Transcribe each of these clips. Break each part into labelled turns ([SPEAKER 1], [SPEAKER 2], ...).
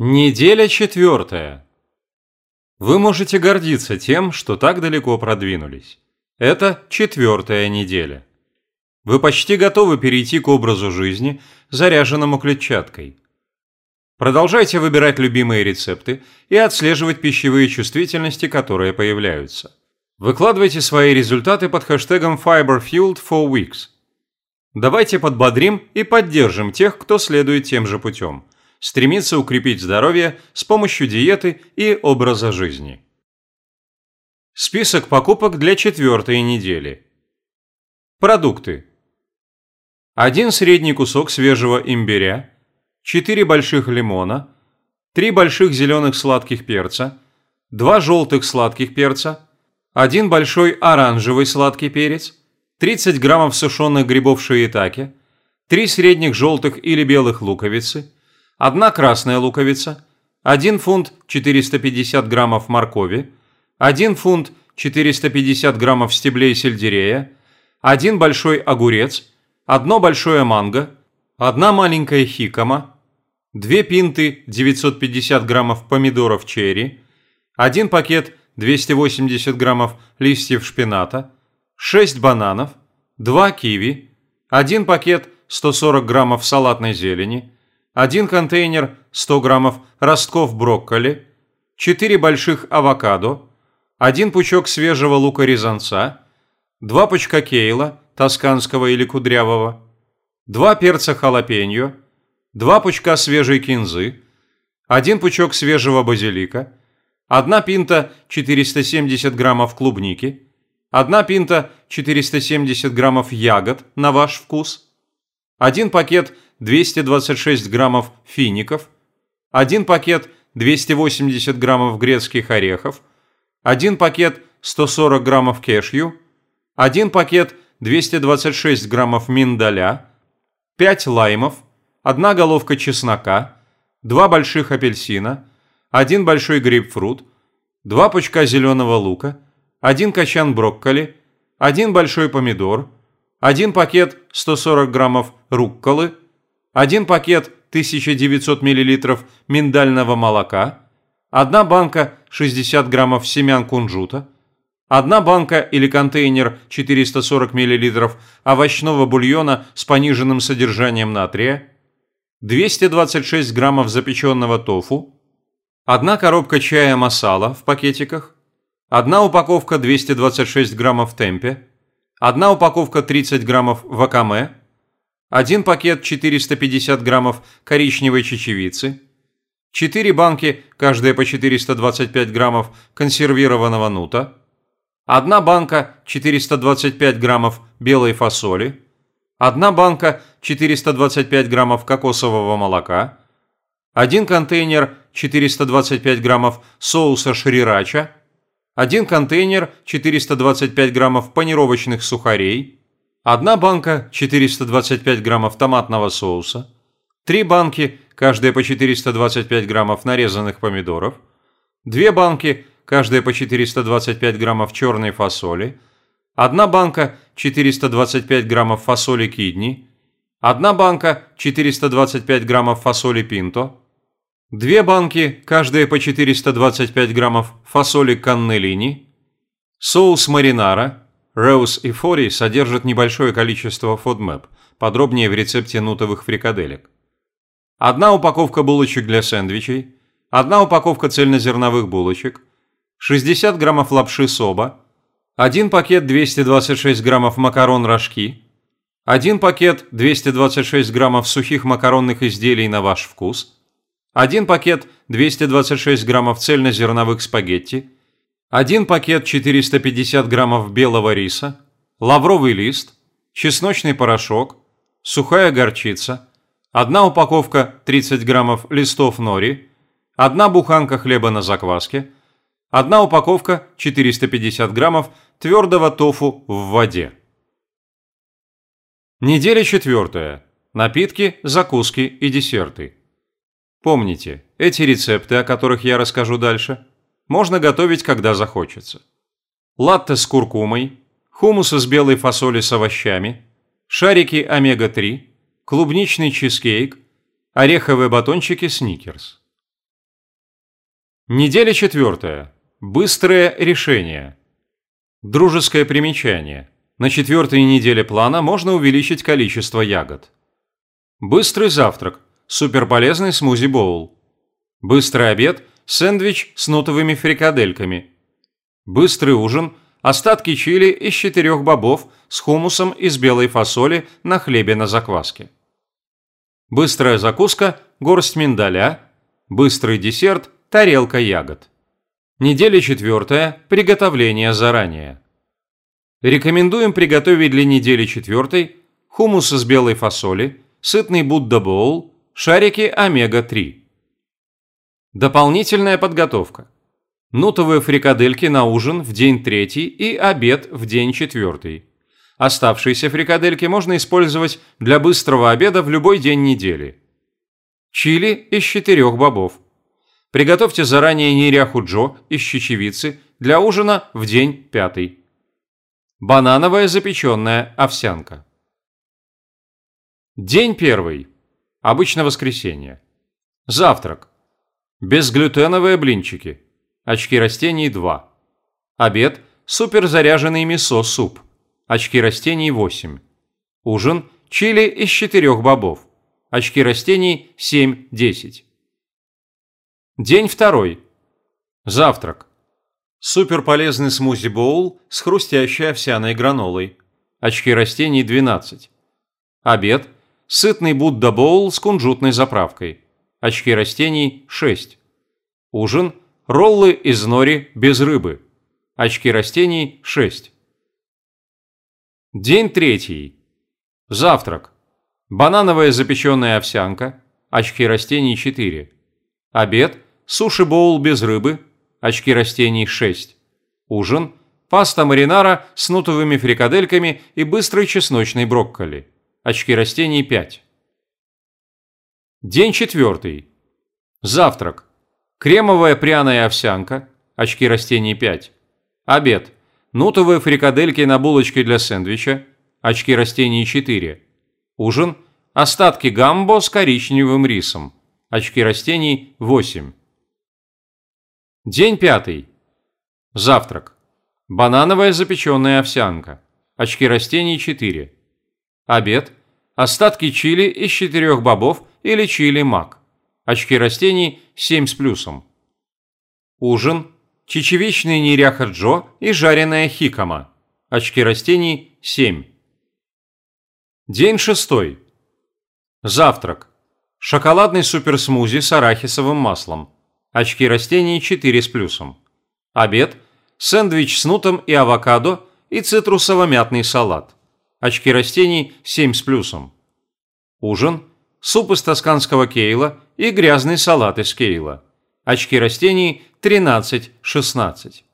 [SPEAKER 1] Неделя четвертая. Вы можете гордиться тем, что так далеко продвинулись. Это четвертая неделя. Вы почти готовы перейти к образу жизни, заряженному клетчаткой. Продолжайте выбирать любимые рецепты и отслеживать пищевые чувствительности, которые появляются. Выкладывайте свои результаты под хэштегом FiberFueled4Weeks. Давайте подбодрим и поддержим тех, кто следует тем же путем – стремится укрепить здоровье с помощью диеты и образа жизни. Список покупок для четвертой недели. Продукты. Один средний кусок свежего имбиря, 4 больших лимона, 3 больших зеленых сладких перца, 2 желтых сладких перца, 1 большой оранжевый сладкий перец, 30 граммов сушеных грибов шиитаке, 3 средних желтых или белых луковицы, одна красная луковица, 1 фунт 450 граммов моркови, 1 фунт 450 граммов стеблей сельдерея, один большой огурец, одно большое манго, одна маленькая хикома, две пинты 950 граммов помидоров черри, один пакет 280 граммов листьев шпината, 6 бананов, 2 киви, один пакет 140 граммов салатной зелени, один контейнер 100 граммов ростков брокколи, 4 больших авокадо, один пучок свежего лука-резанца, два пучка кейла, тосканского или кудрявого, два перца халапеньо, два пучка свежей кинзы, один пучок свежего базилика, одна пинта 470 граммов клубники, одна пинта 470 граммов ягод на ваш вкус, один пакет 226 граммов фиников, один пакет 280 граммов грецких орехов, один пакет 140 граммов кешью, один пакет 226 граммов миндаля, 5 лаймов, одна головка чеснока, два больших апельсина, один большой грейпфрут, два пучка зеленого лука, один качан брокколи, один большой помидор, один пакет 140 граммов рукколы, один пакет 1900 мл миндального молока, одна банка 60 граммов семян кунжута, одна банка или контейнер 440 мл овощного бульона с пониженным содержанием натрия, 226 граммов запеченного тофу, одна коробка чая масала в пакетиках, одна упаковка 226 граммов темпе, одна упаковка 30 граммов вакаме, один пакет 450 граммов коричневой чечевицы, 4 банки, каждая по 425 граммов консервированного нута, одна банка 425 граммов белой фасоли, одна банка 425 граммов кокосового молока, один контейнер 425 граммов соуса шрирача, один контейнер 425 граммов панировочных сухарей, Одна банка 425 граммов томатного соуса, три банки, каждая по 425 граммов нарезанных помидоров, две банки, каждая по 425 граммов черной фасоли, одна банка 425 граммов фасоли кидни, одна банка 425 граммов фасоли пинто, две банки, каждая по 425 граммов фасоли каннелини, соус маринара – Rose и Фори содержат небольшое количество FODMAP, подробнее в рецепте нутовых фрикаделек. Одна упаковка булочек для сэндвичей, одна упаковка цельнозерновых булочек, 60 граммов лапши соба, один пакет 226 граммов макарон-рожки, один пакет 226 граммов сухих макаронных изделий на ваш вкус, один пакет 226 граммов цельнозерновых спагетти – один пакет 450 граммов белого риса, лавровый лист, чесночный порошок, сухая горчица, одна упаковка 30 граммов листов нори, одна буханка хлеба на закваске, одна упаковка 450 граммов твердого тофу в воде. Неделя четвертая. Напитки, закуски и десерты. Помните, эти рецепты, о которых я расскажу дальше – можно готовить, когда захочется. Латте с куркумой, хумус из белой фасоли с овощами, шарики омега-3, клубничный чизкейк, ореховые батончики сникерс. Неделя четвертая. Быстрое решение. Дружеское примечание. На четвертой неделе плана можно увеличить количество ягод. Быстрый завтрак. Суперполезный смузи-боул. Быстрый обед. Сэндвич с нутовыми фрикадельками. Быстрый ужин. Остатки чили из четырех бобов с хумусом из белой фасоли на хлебе на закваске. Быстрая закуска. Горсть миндаля. Быстрый десерт. Тарелка ягод. Неделя четвертая. Приготовление заранее. Рекомендуем приготовить для недели четвертой хумус из белой фасоли, сытный Будда Боул, шарики омега-3. Дополнительная подготовка. Нутовые фрикадельки на ужин в день третий и обед в день четвертый. Оставшиеся фрикадельки можно использовать для быстрого обеда в любой день недели. Чили из четырех бобов. Приготовьте заранее неряху джо из чечевицы для ужина в день пятый. Банановая запеченная овсянка. День первый. Обычно воскресенье. Завтрак. Безглютеновые блинчики. Очки растений 2. Обед. Суперзаряженный мясо-суп. Очки растений 8. Ужин. Чили из четырех бобов. Очки растений 7-10. День второй. Завтрак. Суперполезный смузи-боул с хрустящей овсяной гранолой. Очки растений 12. Обед. Сытный Будда-боул с кунжутной заправкой. Очки растений 6. Ужин. Роллы из нори без рыбы. Очки растений 6. День третий. Завтрак. Банановая запеченная овсянка. Очки растений 4. Обед. Суши-боул без рыбы. Очки растений 6. Ужин. Паста маринара с нутовыми фрикадельками и быстрой чесночной брокколи. Очки растений 5. День четвертый. Завтрак. Кремовая пряная овсянка. Очки растений 5. Обед. Нутовые фрикадельки на булочке для сэндвича. Очки растений 4. Ужин. Остатки гамбо с коричневым рисом. Очки растений 8. День пятый. Завтрак. Банановая запеченная овсянка. Очки растений 4. Обед. Остатки чили из четырех бобов или чили мак. Очки растений 7 с плюсом. Ужин. Чечевичный неряха джо и жареная хикама. Очки растений 7. День шестой. Завтрак. Шоколадный суперсмузи с арахисовым маслом. Очки растений 4 с плюсом. Обед. Сэндвич с нутом и авокадо и цитрусово-мятный салат. Очки растений 7 с плюсом. Ужин. Суп из тосканского кейла и грязный салат из кейла. Очки растений 13-16.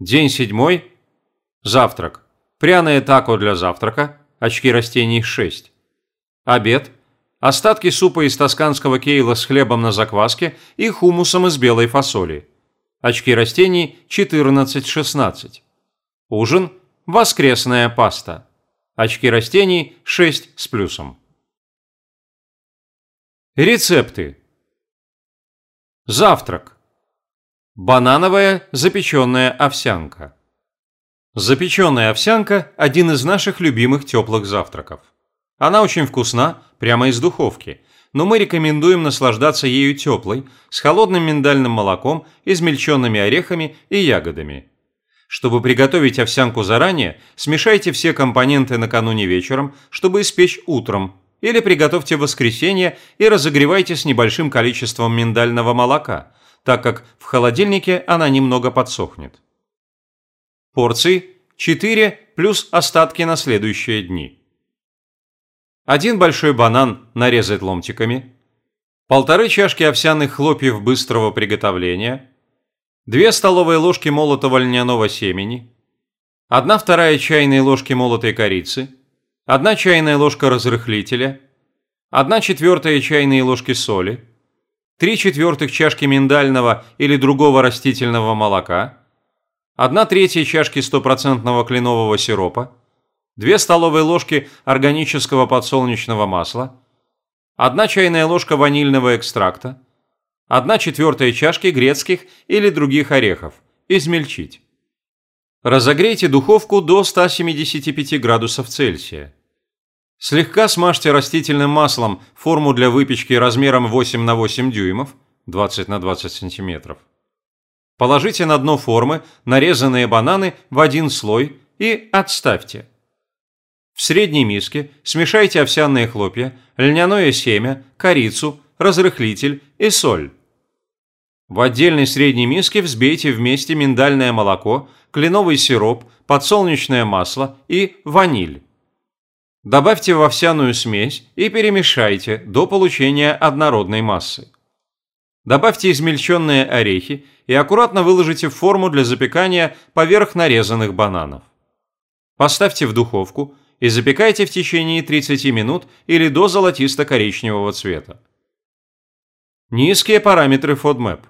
[SPEAKER 1] День седьмой. Завтрак. Пряное тако для завтрака. Очки растений 6. Обед – остатки супа из тосканского кейла с хлебом на закваске и хумусом из белой фасоли. Очки растений 14-16. Ужин – воскресная паста. Очки растений 6 с плюсом. Рецепты. Завтрак. Банановая запеченная овсянка. Запеченная овсянка – один из наших любимых теплых завтраков. Она очень вкусна, прямо из духовки, но мы рекомендуем наслаждаться ею теплой, с холодным миндальным молоком, измельченными орехами и ягодами. Чтобы приготовить овсянку заранее, смешайте все компоненты накануне вечером, чтобы испечь утром, или приготовьте в воскресенье и разогревайте с небольшим количеством миндального молока, так как в холодильнике она немного подсохнет. Порции 4 плюс остатки на следующие дни один большой банан нарезать ломтиками, полторы чашки овсяных хлопьев быстрого приготовления, две столовые ложки молотого льняного семени, одна вторая чайной ложки молотой корицы, одна чайная ложка разрыхлителя, одна четвертая чайные ложки соли, три четвертых чашки миндального или другого растительного молока, одна третья чашки стопроцентного кленового сиропа, 2 столовые ложки органического подсолнечного масла, 1 чайная ложка ванильного экстракта, 1 четвертая чашки грецких или других орехов. Измельчить. Разогрейте духовку до 175 градусов Цельсия. Слегка смажьте растительным маслом форму для выпечки размером 8 на 8 дюймов, 20 на 20 сантиметров. Положите на дно формы нарезанные бананы в один слой и отставьте. В средней миске смешайте овсяные хлопья, льняное семя, корицу, разрыхлитель и соль. В отдельной средней миске взбейте вместе миндальное молоко, кленовый сироп, подсолнечное масло и ваниль. Добавьте в овсяную смесь и перемешайте до получения однородной массы. Добавьте измельченные орехи и аккуратно выложите в форму для запекания поверх нарезанных бананов. Поставьте в духовку и запекайте в течение 30 минут или до золотисто-коричневого цвета. Низкие параметры FODMAP.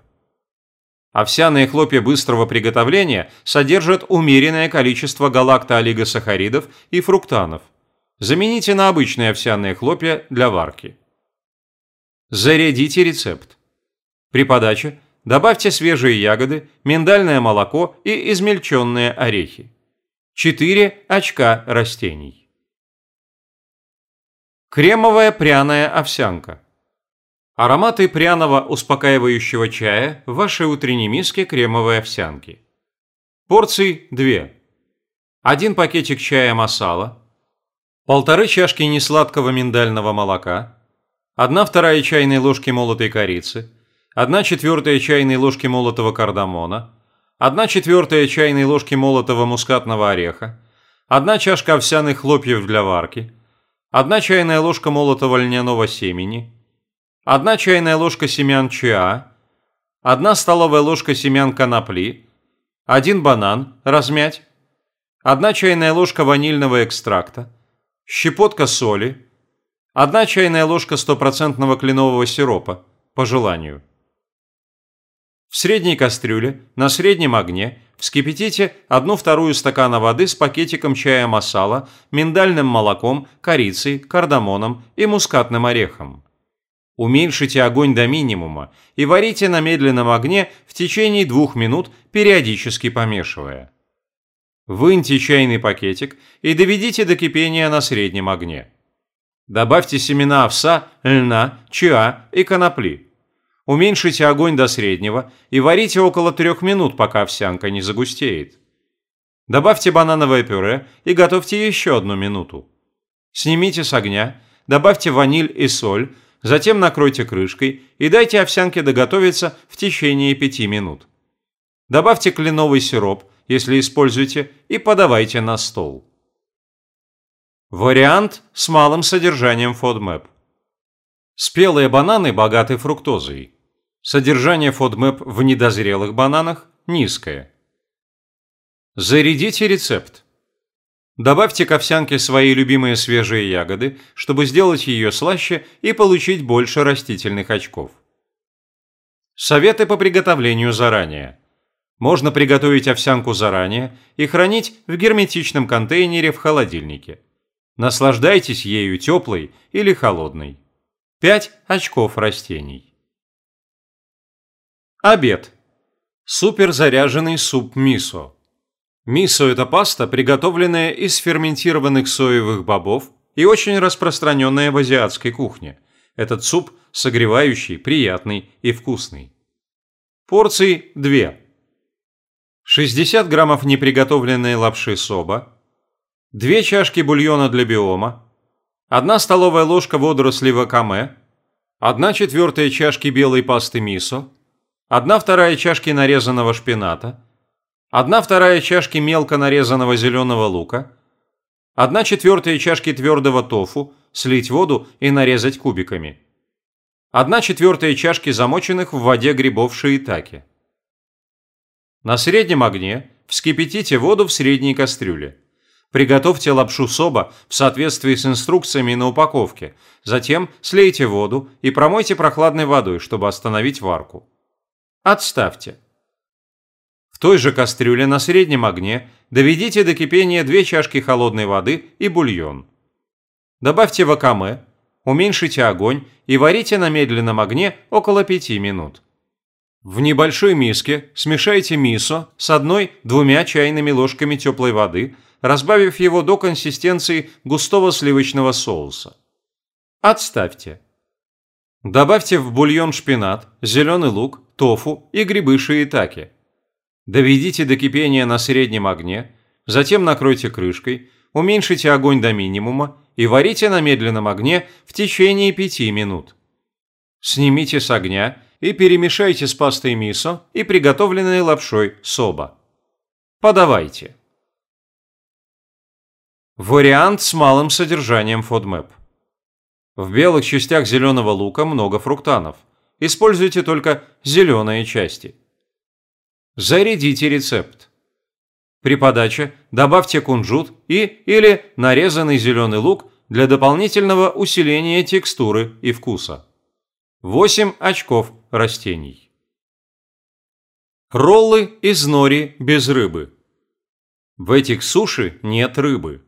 [SPEAKER 1] Овсяные хлопья быстрого приготовления содержат умеренное количество галактоолигосахаридов и фруктанов. Замените на обычные овсяные хлопья для варки. Зарядите рецепт. При подаче добавьте свежие ягоды, миндальное молоко и измельченные орехи. 4 очка растений. Кремовая пряная овсянка. Ароматы пряного успокаивающего чая в вашей утренней миске кремовой овсянки. Порций 2. Один пакетик чая масала. Полторы чашки несладкого миндального молока. Одна вторая чайной ложки молотой корицы – 1 четвертая чайной ложки молотого кардамона, 1 четвертая чайной ложки молотого мускатного ореха, 1 чашка овсяных хлопьев для варки, 1 чайная ложка молотого льняного семени, 1 чайная ложка семян чиа, 1 столовая ложка семян конопли, 1 банан размять, 1 чайная ложка ванильного экстракта, щепотка соли, 1 чайная ложка стопроцентного кленового сиропа, по желанию. В средней кастрюле на среднем огне вскипятите 1 вторую стакана воды с пакетиком чая масала, миндальным молоком, корицей, кардамоном и мускатным орехом. Уменьшите огонь до минимума и варите на медленном огне в течение двух минут, периодически помешивая. Выньте чайный пакетик и доведите до кипения на среднем огне. Добавьте семена овса, льна, чиа и конопли. Уменьшите огонь до среднего и варите около трех минут, пока овсянка не загустеет. Добавьте банановое пюре и готовьте еще одну минуту. Снимите с огня, добавьте ваниль и соль, затем накройте крышкой и дайте овсянке доготовиться в течение 5 минут. Добавьте кленовый сироп, если используете, и подавайте на стол. Вариант с малым содержанием FODMAP. Спелые бананы богаты фруктозой. Содержание FODMAP в недозрелых бананах низкое. Зарядите рецепт. Добавьте к овсянке свои любимые свежие ягоды, чтобы сделать ее слаще и получить больше растительных очков. Советы по приготовлению заранее. Можно приготовить овсянку заранее и хранить в герметичном контейнере в холодильнике. Наслаждайтесь ею теплой или холодной. 5 очков растений. Обед. Суперзаряженный суп мисо. Мисо – это паста, приготовленная из ферментированных соевых бобов и очень распространенная в азиатской кухне. Этот суп согревающий, приятный и вкусный. Порции 2. 60 граммов неприготовленной лапши соба, 2 чашки бульона для биома, 1 столовая ложка водорослей вакаме, 1 четвертая чашки белой пасты мисо, 1 вторая чашки нарезанного шпината, 1 вторая чашки мелко нарезанного зеленого лука, 1 четвертая чашки твердого тофу, слить воду и нарезать кубиками, 1 четвертая чашки замоченных в воде грибов шиитаке. На среднем огне вскипятите воду в средней кастрюле. Приготовьте лапшу соба в соответствии с инструкциями на упаковке. Затем слейте воду и промойте прохладной водой, чтобы остановить варку. Отставьте. Той же кастрюле на среднем огне доведите до кипения 2 чашки холодной воды и бульон. Добавьте вакаме, уменьшите огонь и варите на медленном огне около 5 минут. В небольшой миске смешайте мисо с одной-двумя чайными ложками теплой воды, разбавив его до консистенции густого сливочного соуса. Отставьте. Добавьте в бульон шпинат, зеленый лук, тофу и грибы шиитаке. Доведите до кипения на среднем огне, затем накройте крышкой, уменьшите огонь до минимума и варите на медленном огне в течение 5 минут. Снимите с огня и перемешайте с пастой мисо и приготовленной лапшой соба. Подавайте. Вариант с малым содержанием FODMAP. В белых частях зеленого лука много фруктанов. Используйте только зеленые части. Зарядите рецепт. При подаче добавьте кунжут и или нарезанный зеленый лук для дополнительного усиления текстуры и вкуса. 8 очков растений. Роллы из нори без рыбы. В этих суши нет рыбы.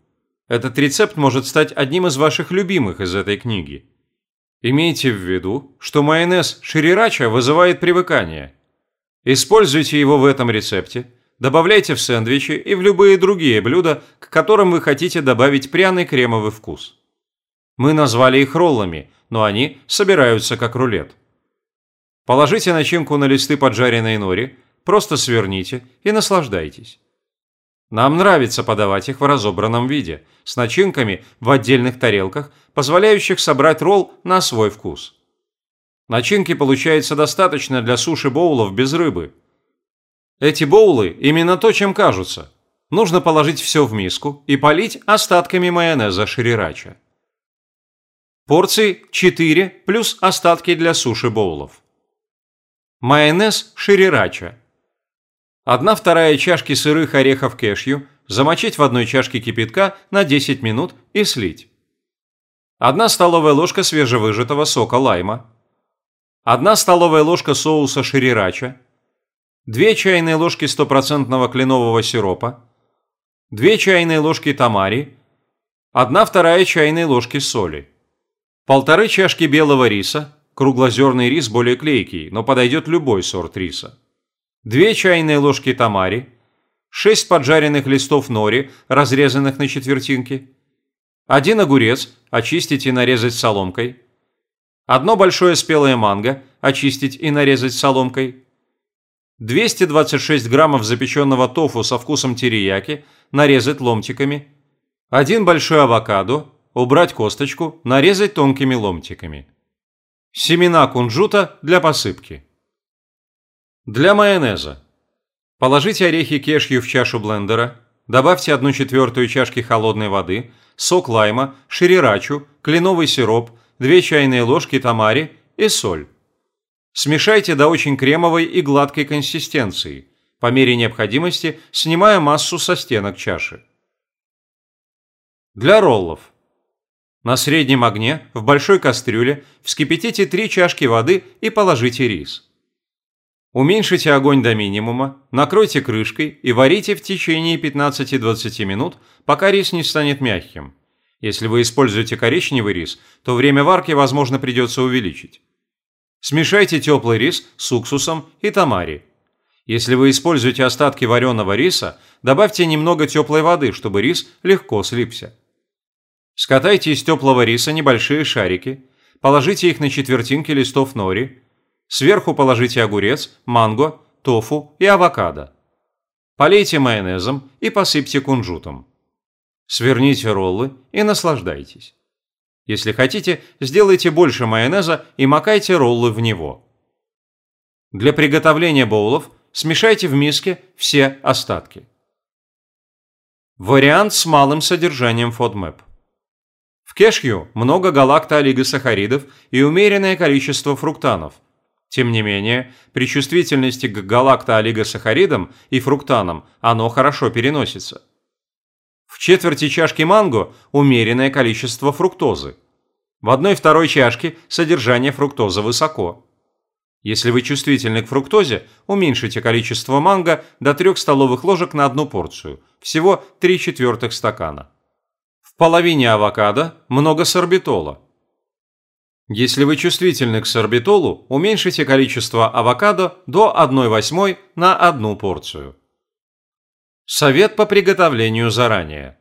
[SPEAKER 1] Этот рецепт может стать одним из ваших любимых из этой книги. Имейте в виду, что майонез ширирача вызывает привыкание. Используйте его в этом рецепте, добавляйте в сэндвичи и в любые другие блюда, к которым вы хотите добавить пряный кремовый вкус. Мы назвали их роллами, но они собираются как рулет. Положите начинку на листы поджаренной нори, просто сверните и наслаждайтесь. Нам нравится подавать их в разобранном виде, с начинками в отдельных тарелках, позволяющих собрать ролл на свой вкус. Начинки получается достаточно для суши-боулов без рыбы. Эти боулы именно то, чем кажутся. Нужно положить все в миску и полить остатками майонеза шрирача. Порции 4 плюс остатки для суши-боулов. Майонез ширирача. Одна вторая чашки сырых орехов кешью замочить в одной чашке кипятка на 10 минут и слить. Одна столовая ложка свежевыжатого сока лайма. Одна столовая ложка соуса ширирача. 2 чайные ложки стопроцентного кленового сиропа. 2 чайные ложки тамари. 1 вторая чайной ложки соли. Полторы чашки белого риса, круглозерный рис более клейкий, но подойдет любой сорт риса. Две чайные ложки тамари, шесть поджаренных листов нори, разрезанных на четвертинки, один огурец, очистить и нарезать соломкой, одно большое спелое манго, очистить и нарезать соломкой, 226 граммов запеченного тофу со вкусом терияки, нарезать ломтиками, один большой авокадо, убрать косточку, нарезать тонкими ломтиками. Семена кунжута для посыпки. Для майонеза. Положите орехи кешью в чашу блендера, добавьте 1 четвертую чашки холодной воды, сок лайма, ширирачу, кленовый сироп, 2 чайные ложки тамари и соль. Смешайте до очень кремовой и гладкой консистенции, по мере необходимости снимая массу со стенок чаши. Для роллов. На среднем огне в большой кастрюле вскипятите 3 чашки воды и положите рис. Уменьшите огонь до минимума, накройте крышкой и варите в течение 15-20 минут, пока рис не станет мягким. Если вы используете коричневый рис, то время варки, возможно, придется увеличить. Смешайте теплый рис с уксусом и тамари. Если вы используете остатки вареного риса, добавьте немного теплой воды, чтобы рис легко слипся. Скатайте из теплого риса небольшие шарики, положите их на четвертинки листов нори, сверху положите огурец, манго, тофу и авокадо. Полейте майонезом и посыпьте кунжутом. Сверните роллы и наслаждайтесь. Если хотите, сделайте больше майонеза и макайте роллы в него. Для приготовления боулов смешайте в миске все остатки. Вариант с малым содержанием FODMAP. В кешью много галактоолигосахаридов и умеренное количество фруктанов. Тем не менее, при чувствительности к галактоолигосахаридам и фруктанам оно хорошо переносится. В четверти чашки манго умеренное количество фруктозы. В одной-второй чашке содержание фруктозы высоко. Если вы чувствительны к фруктозе, уменьшите количество манго до 3 столовых ложек на одну порцию, всего 3 четвертых стакана. В половине авокадо много сорбитола. Если вы чувствительны к сорбитолу, уменьшите количество авокадо до 1 восьмой на одну порцию. Совет по приготовлению заранее.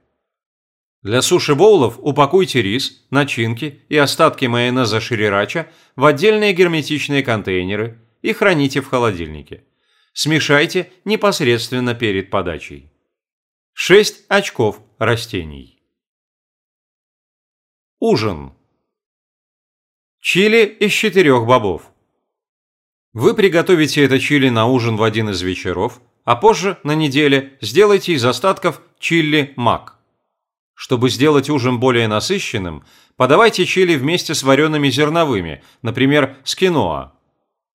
[SPEAKER 1] Для суши-боулов упакуйте рис, начинки и остатки майонеза шрирача в отдельные герметичные контейнеры и храните в холодильнике. Смешайте непосредственно перед подачей. 6 очков растений. Ужин. Чили из четырех бобов. Вы приготовите это чили на ужин в один из вечеров, а позже, на неделе, сделайте из остатков чили мак. Чтобы сделать ужин более насыщенным, подавайте чили вместе с вареными зерновыми, например, с киноа.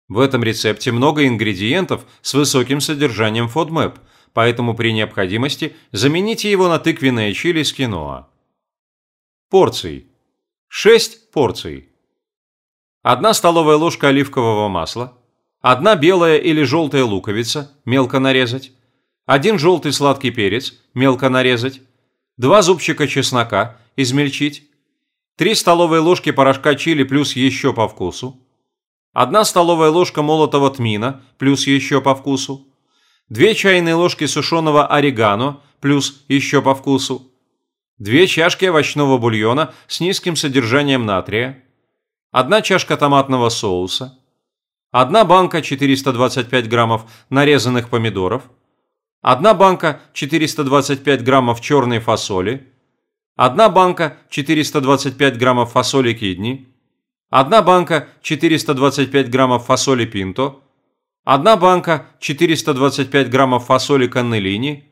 [SPEAKER 1] В этом рецепте много ингредиентов с высоким содержанием FODMAP, поэтому при необходимости замените его на тыквенное чили с киноа. Порций. 6 порций. 1 столовая ложка оливкового масла, 1 белая или желтая луковица, мелко нарезать, 1 желтый сладкий перец, мелко нарезать, 2 зубчика чеснока, измельчить, 3 столовые ложки порошка чили плюс еще по вкусу, 1 столовая ложка молотого тмина плюс еще по вкусу, 2 чайные ложки сушеного орегано плюс еще по вкусу, 2 чашки овощного бульона с низким содержанием натрия, 1 чашка томатного соуса, 1 банка 425 граммов нарезанных помидоров – Одна банка 425 граммов черной фасоли, одна банка 425 граммов фасоли кидни, одна банка 425 граммов фасоли пинто, одна банка 425 граммов фасоли каннелини,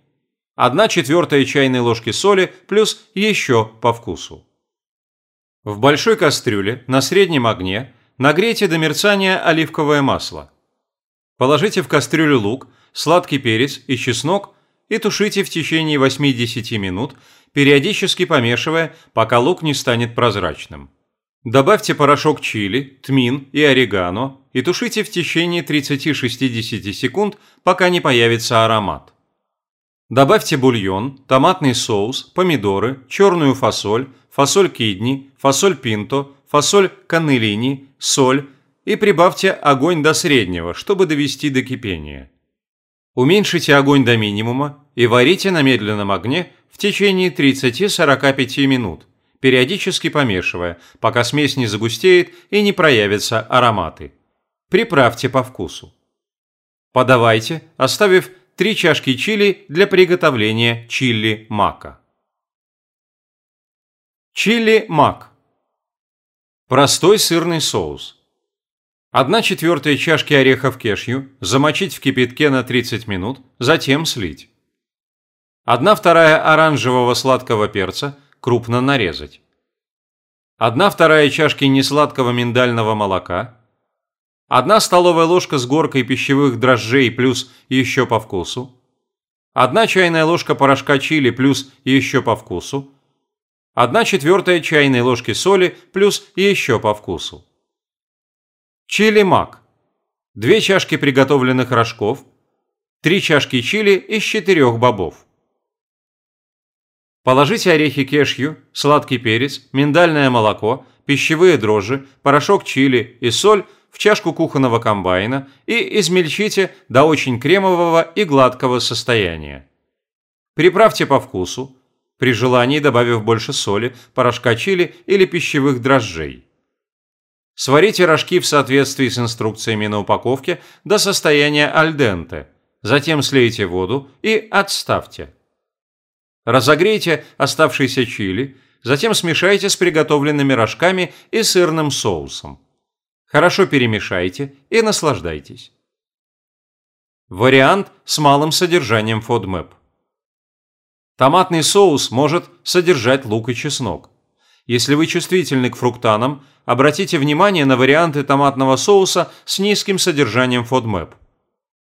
[SPEAKER 1] одна четвертая чайной ложки соли плюс еще по вкусу. В большой кастрюле на среднем огне нагрейте до мерцания оливковое масло. Положите в кастрюлю лук, сладкий перец и чеснок и тушите в течение 8-10 минут, периодически помешивая, пока лук не станет прозрачным. Добавьте порошок чили, тмин и орегано и тушите в течение 30-60 секунд, пока не появится аромат. Добавьте бульон, томатный соус, помидоры, черную фасоль, фасоль кидни, фасоль пинто, фасоль каннелини, соль и прибавьте огонь до среднего, чтобы довести до кипения. Уменьшите огонь до минимума и варите на медленном огне в течение 30-45 минут, периодически помешивая, пока смесь не загустеет и не проявятся ароматы. Приправьте по вкусу. Подавайте, оставив 3 чашки чили для приготовления чили мака. Чили мак. Простой сырный соус. 1 четвертая чашки орехов кешью замочить в кипятке на 30 минут, затем слить. 1 вторая оранжевого сладкого перца крупно нарезать. 1 вторая чашки несладкого миндального молока. 1 столовая ложка с горкой пищевых дрожжей плюс еще по вкусу. 1 чайная ложка порошка чили плюс еще по вкусу. 1 четвертая чайной ложки соли плюс еще по вкусу. Чили мак. Две чашки приготовленных рожков. Три чашки чили из четырех бобов. Положите орехи кешью, сладкий перец, миндальное молоко, пищевые дрожжи, порошок чили и соль в чашку кухонного комбайна и измельчите до очень кремового и гладкого состояния. Приправьте по вкусу, при желании добавив больше соли, порошка чили или пищевых дрожжей. Сварите рожки в соответствии с инструкциями на упаковке до состояния альденте, затем слейте воду и отставьте. Разогрейте оставшиеся чили, затем смешайте с приготовленными рожками и сырным соусом. Хорошо перемешайте и наслаждайтесь. Вариант с малым содержанием FODMAP. Томатный соус может содержать лук и чеснок. Если вы чувствительны к фруктанам, обратите внимание на варианты томатного соуса с низким содержанием FODMAP.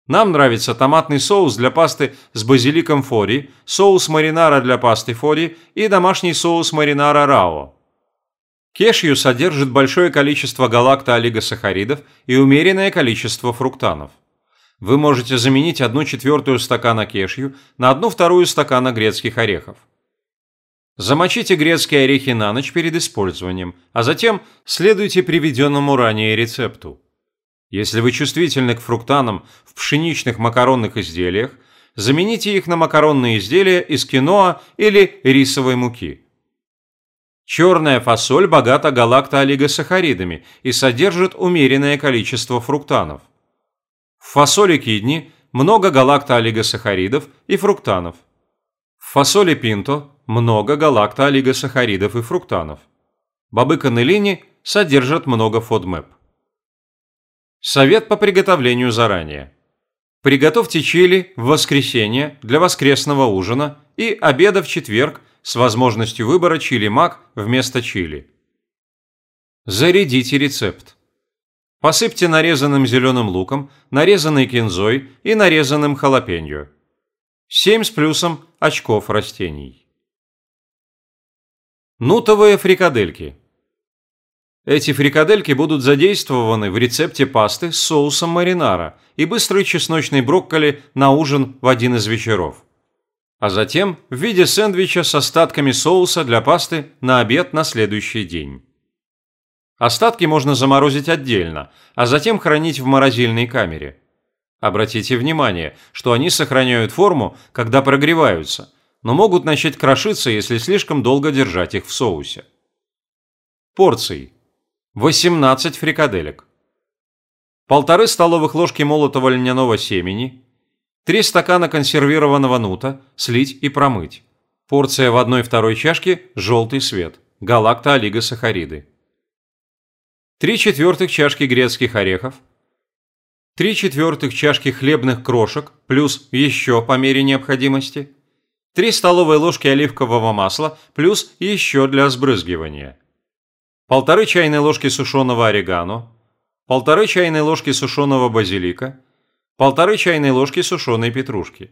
[SPEAKER 1] Нам нравится томатный соус для пасты с базиликом фори, соус маринара для пасты фори и домашний соус маринара рао. Кешью содержит большое количество галакто-олигосахаридов и умеренное количество фруктанов. Вы можете заменить 1 четвертую стакана кешью на 1 вторую стакана грецких орехов. Замочите грецкие орехи на ночь перед использованием, а затем следуйте приведенному ранее рецепту. Если вы чувствительны к фруктанам в пшеничных макаронных изделиях, замените их на макаронные изделия из киноа или рисовой муки. Черная фасоль богата галактоолигосахаридами и содержит умеренное количество фруктанов. В фасоли кидни много галактоолигосахаридов и фруктанов. В фасоли пинто много галактоолигосахаридов и фруктанов. Бобы канелини содержат много FODMAP. Совет по приготовлению заранее. Приготовьте чили в воскресенье для воскресного ужина и обеда в четверг с возможностью выбора чили-мак вместо чили. Зарядите рецепт. Посыпьте нарезанным зеленым луком, нарезанной кинзой и нарезанным халапеньо. 7 с плюсом очков растений. Нутовые фрикадельки. Эти фрикадельки будут задействованы в рецепте пасты с соусом маринара и быстрой чесночной брокколи на ужин в один из вечеров а затем в виде сэндвича с остатками соуса для пасты на обед на следующий день. Остатки можно заморозить отдельно, а затем хранить в морозильной камере. Обратите внимание, что они сохраняют форму, когда прогреваются, но могут начать крошиться, если слишком долго держать их в соусе. Порции. 18 фрикаделек. Полторы столовых ложки молотого льняного семени, Три стакана консервированного нута, слить и промыть. Порция в одной-второй чашке – желтый свет. Галакта-олигосахариды. Три четвертых чашки грецких орехов. Три четвертых чашки хлебных крошек, плюс еще по мере необходимости. Три столовые ложки оливкового масла, плюс еще для сбрызгивания. Полторы чайной ложки сушеного орегано. Полторы чайной ложки сушеного базилика полторы чайной ложки сушеной петрушки,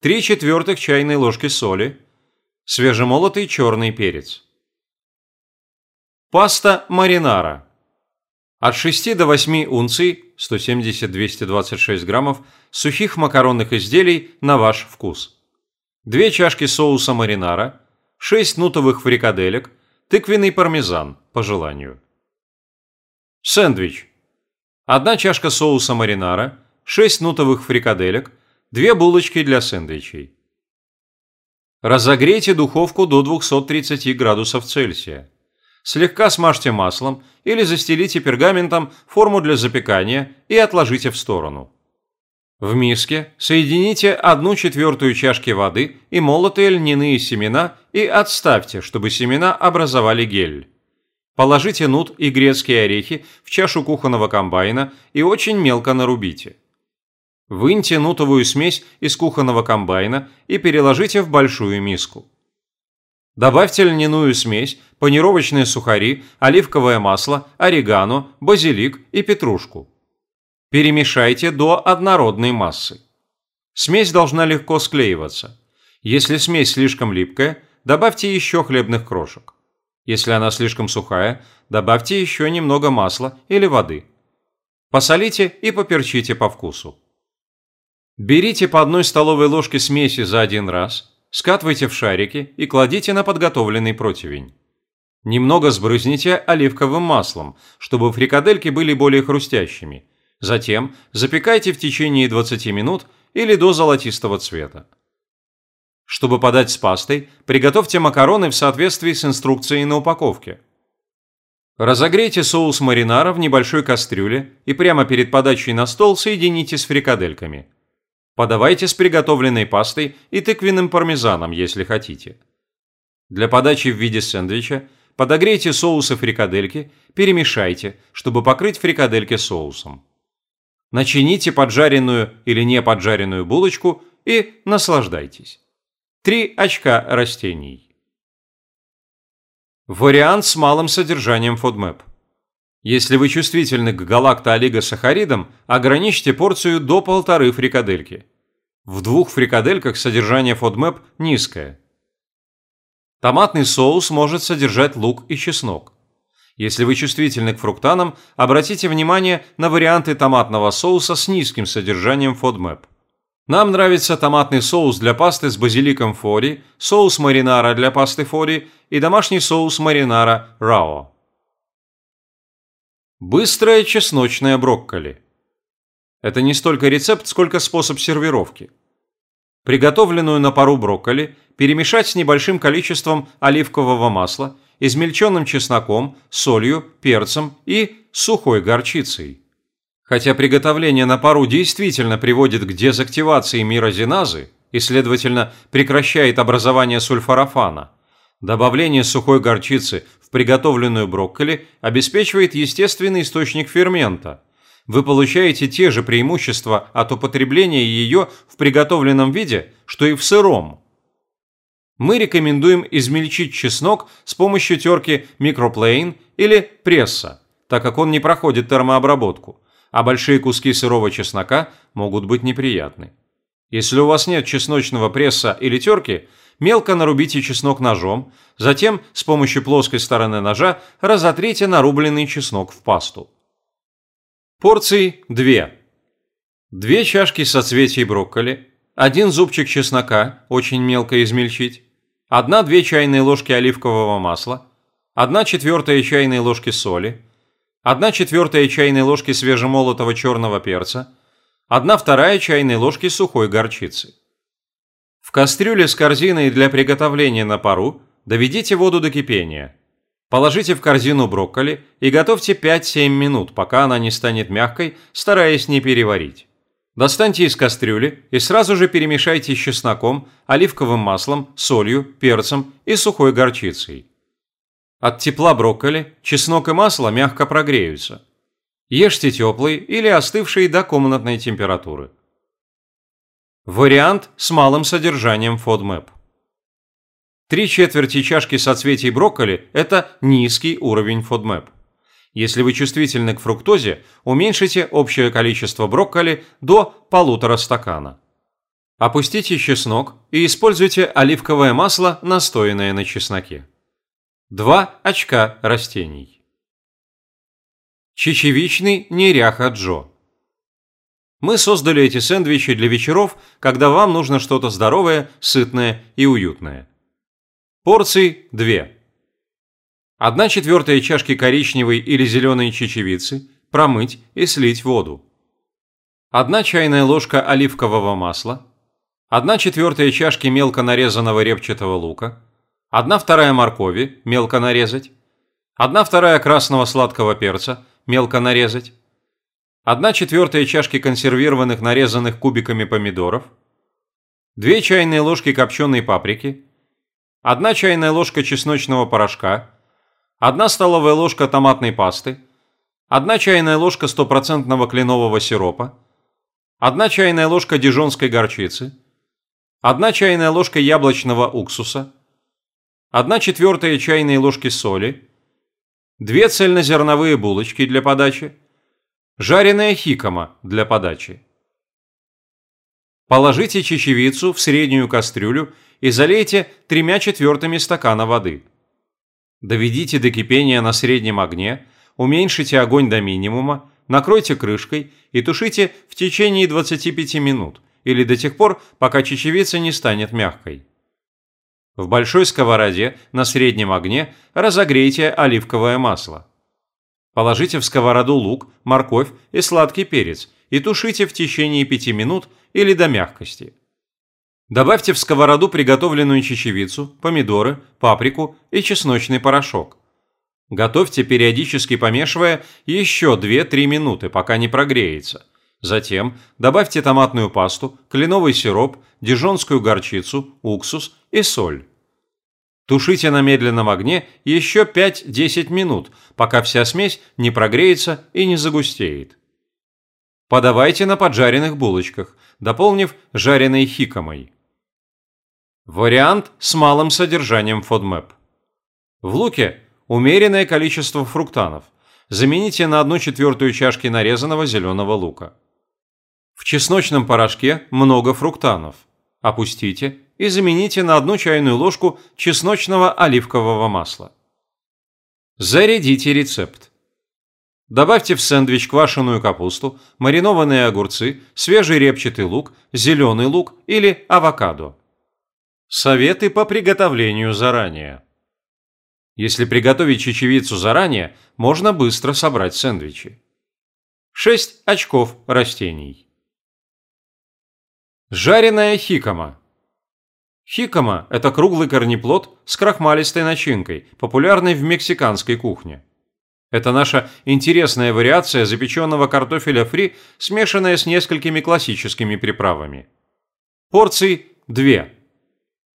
[SPEAKER 1] 3 четвертых чайной ложки соли, свежемолотый черный перец. Паста маринара. От 6 до 8 унций, 170-226 граммов, сухих макаронных изделий на ваш вкус. 2 чашки соуса маринара, 6 нутовых фрикаделек, тыквенный пармезан по желанию. Сэндвич. Одна чашка соуса маринара, 6 нутовых фрикаделек, 2 булочки для сэндвичей. Разогрейте духовку до 230 градусов Цельсия. Слегка смажьте маслом или застелите пергаментом форму для запекания и отложите в сторону. В миске соедините 1 четвертую чашки воды и молотые льняные семена и отставьте, чтобы семена образовали гель. Положите нут и грецкие орехи в чашу кухонного комбайна и очень мелко нарубите. Выньте нутовую смесь из кухонного комбайна и переложите в большую миску. Добавьте льняную смесь, панировочные сухари, оливковое масло, орегано, базилик и петрушку. Перемешайте до однородной массы. Смесь должна легко склеиваться. Если смесь слишком липкая, добавьте еще хлебных крошек. Если она слишком сухая, добавьте еще немного масла или воды. Посолите и поперчите по вкусу. Берите по одной столовой ложке смеси за один раз, скатывайте в шарики и кладите на подготовленный противень. Немного сбрызните оливковым маслом, чтобы фрикадельки были более хрустящими. Затем запекайте в течение 20 минут или до золотистого цвета. Чтобы подать с пастой, приготовьте макароны в соответствии с инструкцией на упаковке. Разогрейте соус маринара в небольшой кастрюле и прямо перед подачей на стол соедините с фрикадельками. Подавайте с приготовленной пастой и тыквенным пармезаном, если хотите. Для подачи в виде сэндвича подогрейте соусы фрикадельки, перемешайте, чтобы покрыть фрикадельки соусом. Начините поджаренную или не поджаренную булочку и наслаждайтесь. Три очка растений. Вариант с малым содержанием FODMAP. Если вы чувствительны к галакто-олигосахаридам, ограничьте порцию до полторы фрикадельки. В двух фрикадельках содержание FODMAP низкое. Томатный соус может содержать лук и чеснок. Если вы чувствительны к фруктанам, обратите внимание на варианты томатного соуса с низким содержанием FODMAP. Нам нравится томатный соус для пасты с базиликом фори, соус маринара для пасты фори и домашний соус маринара рао. Быстрое чесночное брокколи. Это не столько рецепт, сколько способ сервировки. Приготовленную на пару брокколи перемешать с небольшим количеством оливкового масла, измельченным чесноком, солью, перцем и сухой горчицей. Хотя приготовление на пару действительно приводит к дезактивации мирозиназы и, следовательно, прекращает образование сульфорафана, добавление сухой горчицы в приготовленную брокколи обеспечивает естественный источник фермента – вы получаете те же преимущества от употребления ее в приготовленном виде, что и в сыром. Мы рекомендуем измельчить чеснок с помощью терки микроплейн или пресса, так как он не проходит термообработку, а большие куски сырого чеснока могут быть неприятны. Если у вас нет чесночного пресса или терки, мелко нарубите чеснок ножом, затем с помощью плоской стороны ножа разотрите нарубленный чеснок в пасту. Порций 2. Две чашки соцветий брокколи, один зубчик чеснока, очень мелко измельчить, одна-две чайные ложки оливкового масла, одна четвертая чайной ложки соли, одна четвертая чайной ложки свежемолотого черного перца, одна вторая чайной ложки сухой горчицы. В кастрюле с корзиной для приготовления на пару доведите воду до кипения – Положите в корзину брокколи и готовьте 5-7 минут, пока она не станет мягкой, стараясь не переварить. Достаньте из кастрюли и сразу же перемешайте с чесноком, оливковым маслом, солью, перцем и сухой горчицей. От тепла брокколи чеснок и масло мягко прогреются. Ешьте теплый или остывший до комнатной температуры. Вариант с малым содержанием FODMAP. Три четверти чашки соцветий брокколи – это низкий уровень FODMAP. Если вы чувствительны к фруктозе, уменьшите общее количество брокколи до полутора стакана. Опустите чеснок и используйте оливковое масло, настоянное на чесноке. Два очка растений. Чечевичный неряха Джо. Мы создали эти сэндвичи для вечеров, когда вам нужно что-то здоровое, сытное и уютное. Порций 2. 1 четвертая чашки коричневой или зеленой чечевицы промыть и слить воду. 1 чайная ложка оливкового масла. 1 четвертая чашки мелко нарезанного репчатого лука. 1 вторая моркови мелко нарезать. 1 вторая красного сладкого перца мелко нарезать. 1 четвертая чашки консервированных нарезанных кубиками помидоров. 2 чайные ложки копченой паприки. 1 чайная ложка чесночного порошка, 1 столовая ложка томатной пасты, 1 чайная ложка стопроцентного кленового сиропа, 1 чайная ложка дижонской горчицы, 1 чайная ложка яблочного уксуса, 1 четвертая чайной ложки соли, 2 цельнозерновые булочки для подачи, жареная хикома для подачи. Положите чечевицу в среднюю кастрюлю и залейте тремя четвертыми стакана воды. Доведите до кипения на среднем огне, уменьшите огонь до минимума, накройте крышкой и тушите в течение 25 минут или до тех пор, пока чечевица не станет мягкой. В большой сковороде на среднем огне разогрейте оливковое масло. Положите в сковороду лук, морковь и сладкий перец и тушите в течение 5 минут или до мягкости. Добавьте в сковороду приготовленную чечевицу, помидоры, паприку и чесночный порошок. Готовьте, периодически помешивая, еще 2-3 минуты, пока не прогреется. Затем добавьте томатную пасту, кленовый сироп, дижонскую горчицу, уксус и соль. Тушите на медленном огне еще 5-10 минут, пока вся смесь не прогреется и не загустеет. Подавайте на поджаренных булочках, дополнив жареной хикомой. Вариант с малым содержанием FODMAP. В луке умеренное количество фруктанов. Замените на 1 четвертую чашки нарезанного зеленого лука. В чесночном порошке много фруктанов. Опустите и замените на 1 чайную ложку чесночного оливкового масла. Зарядите рецепт. Добавьте в сэндвич квашеную капусту, маринованные огурцы, свежий репчатый лук, зеленый лук или авокадо. Советы по приготовлению заранее. Если приготовить чечевицу заранее, можно быстро собрать сэндвичи. 6 очков растений. Жареная хикома. Хикома – это круглый корнеплод с крахмалистой начинкой, популярный в мексиканской кухне. Это наша интересная вариация запеченного картофеля фри, смешанная с несколькими классическими приправами. Порций – две.